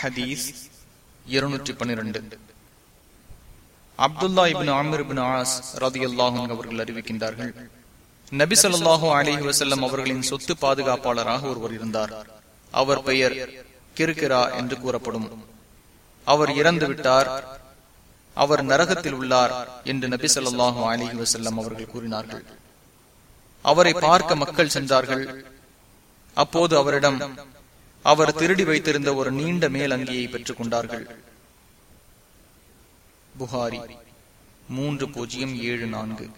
ஹதீஸ் இருநூற்றி பன்னிரண்டு. Abdullah ibn Amir ibn As ரதி அல்லாஹும் அவர்கள் அறிவிக்கின்றார்கள். நபி சொல்லாஹு அலிஹி வசல்லம் அவர்களின் சொத்து பாதுகாப்பாளராக ஒருவர் இருந்தார். அவர் பெயர் கிருக்கிரா என்று கூறப்படும். அவர் இறந்து விட்டார். அவர் நரகத்தில் உள்ளார் என்று நபி சொல்லாஹு அலிஹி வசல்லம் அவர்கள் கூறினார்கள். அவரை பார்க்க மக்கள் சென்றார்கள். அப்போது அவரிடம் அவர் திருடி வைத்திருந்த ஒரு நீண்ட மேல் அங்கியை பெற்றுக் கொண்டார்கள் புகாரி மூன்று பூஜ்ஜியம் ஏழு நான்கு.